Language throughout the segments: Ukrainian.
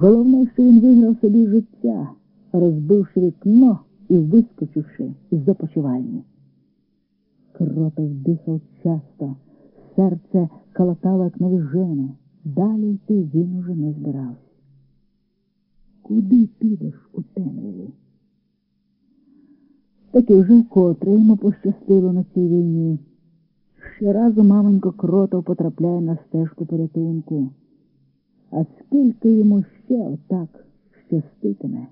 Головне, що він виграв собі життя, розбивши вікно і вискочивши з опочивальні. Кротов дихав часто, серце калатало, як навіжене. Далі йти він уже не збирався. Куди підеш у темряві? Таки вже вкотре йому пощастило на цій війні. Щоразу маменько кротов потрапляє на стежку порятунку. А скільки йому ще отак щаститиме,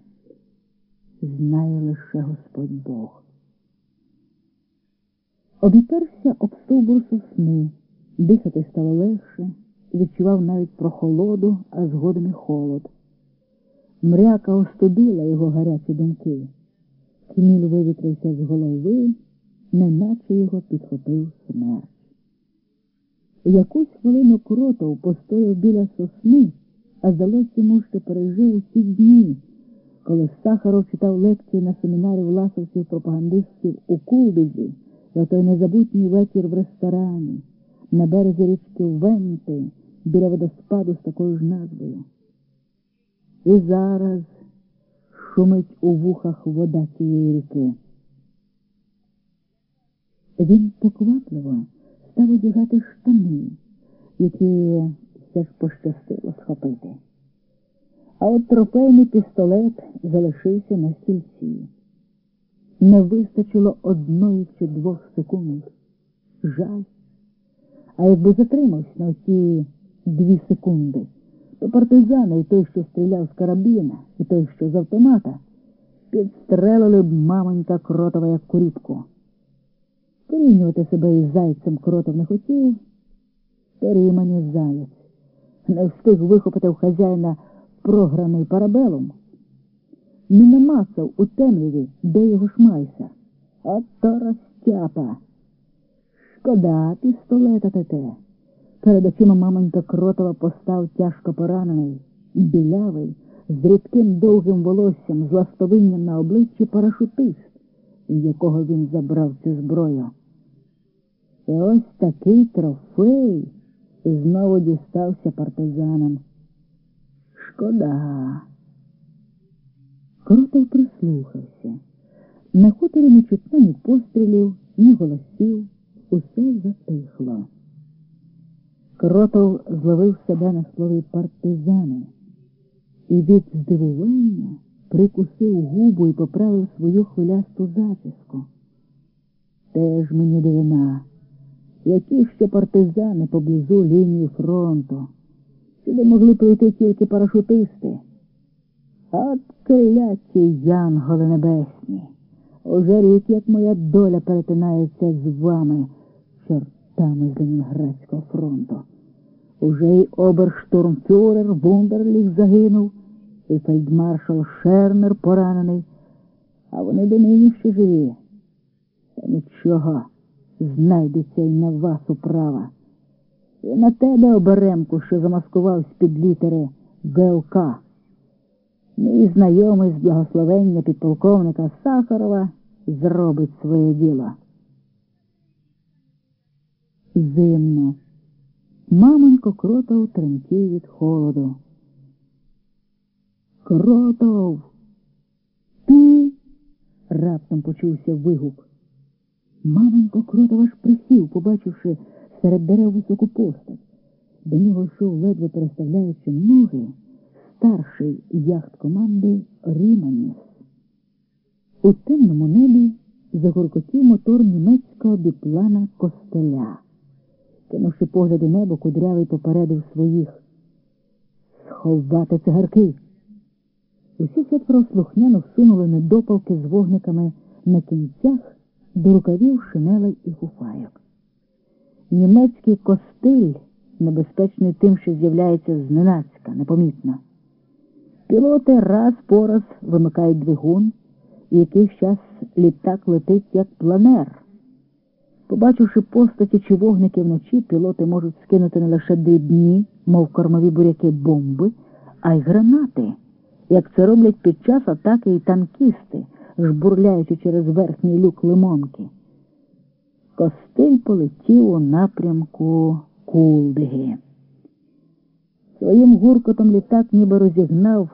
знає лише Господь Бог. Обіперся об стовбур сосни, дихати стало легше, відчував навіть прохолоду, а згодом і холод. Мряка остудила його гарячі думки. Хміль вивітрився з голови, неначе його підхопив смерть. Якусь хвилину кротов постояв біля сосни, а здалось йому, що пережив усі дні, коли Сахаров читав лекції на семінарі власовців пропагандистів у Кулбізі, за той незабутній вечір в ресторані, на березі річки Венти, біля водоспаду з такою ж назвою. І зараз шумить у вухах вода цієї ріки. Він поквапливо став одягати штани, які все ж пощастило схопити. А от трофейний пістолет залишився на стільці. Не вистачило одної чи двох секунд. Жаль. А якби затримався на ті дві секунди, то партизани і той, що стріляв з карабіна, і той, що з автомата, підстрелили б мамонька кротова, як куріпку. Порівнювати себе із зайцем кротов не хотів, переймані заяць. Не встиг вихопити в хазяїна програний парабелом. Не намацав у темряві, де його шмайся. От то розтяпа. Шкода пістолета тете. Перед очима мамонька кротова постав тяжко поранений, білявий, з рідким довгим волоссям, з ластовинням на обличчі парашутист в якого він забрав цю зброю. І ось такий трофей знову дістався партизанам. Шкода. Крутов прислухався. На хуторі не чутно ні пострілів, ні голосів, усе затихло. Кротов зловив себе на слові партизани і від здивування прикусив губу і поправив свою хвилясту зачіску. Теж мені дивина, які ще партизани поблизу лінії фронту. Сюди могли прийти тільки парашутисти. От кляті янголи небесні. Уже рік, як моя доля перетинається з вами, чортами з Ленінградського фронту. Уже й оберштурмфюрер Вундерліх загинув і фельдмаршал Шернер поранений, а вони до нині ще живі. Та нічого, знайдеться й на вас управа. І на тебе оберемку, що замаскувався під літери ГЛК. Мій знайомий з благословення підполковника Сахарова зробить своє діло. Зимно. Мамонько кротов тремтів від холоду. Кротов. Ти. раптом почувся вигук. Маменько кротов аж присів, побачивши серед дерев високу постать. До нього йшов, ледве переставляючи ноги, старший яхт команди Ріманіс. У темному небі загоркотів мотор німецького біплана костеля. Кинувши погляд у небо, кудрявий попередив своїх. Сховати цигарки. Усі четверо слухняно всунули недопалки з вогниками на кінцях до рукавів шинелей і фуфайок. Німецький костиль небезпечний тим, що з'являється зненацька, непомітно. Пілоти раз по раз вимикають двигун, і якийсь час літак летить як планер. Побачивши постаті чи вогники вночі, пілоти можуть скинути не лише дрібні, мов кормові буряки бомби, а й гранати як це роблять під час атаки і танкісти, жбурляючи через верхній люк лимонки. Костиль полетів у напрямку Кулдиги. Своїм гуркотом літак ніби розігнав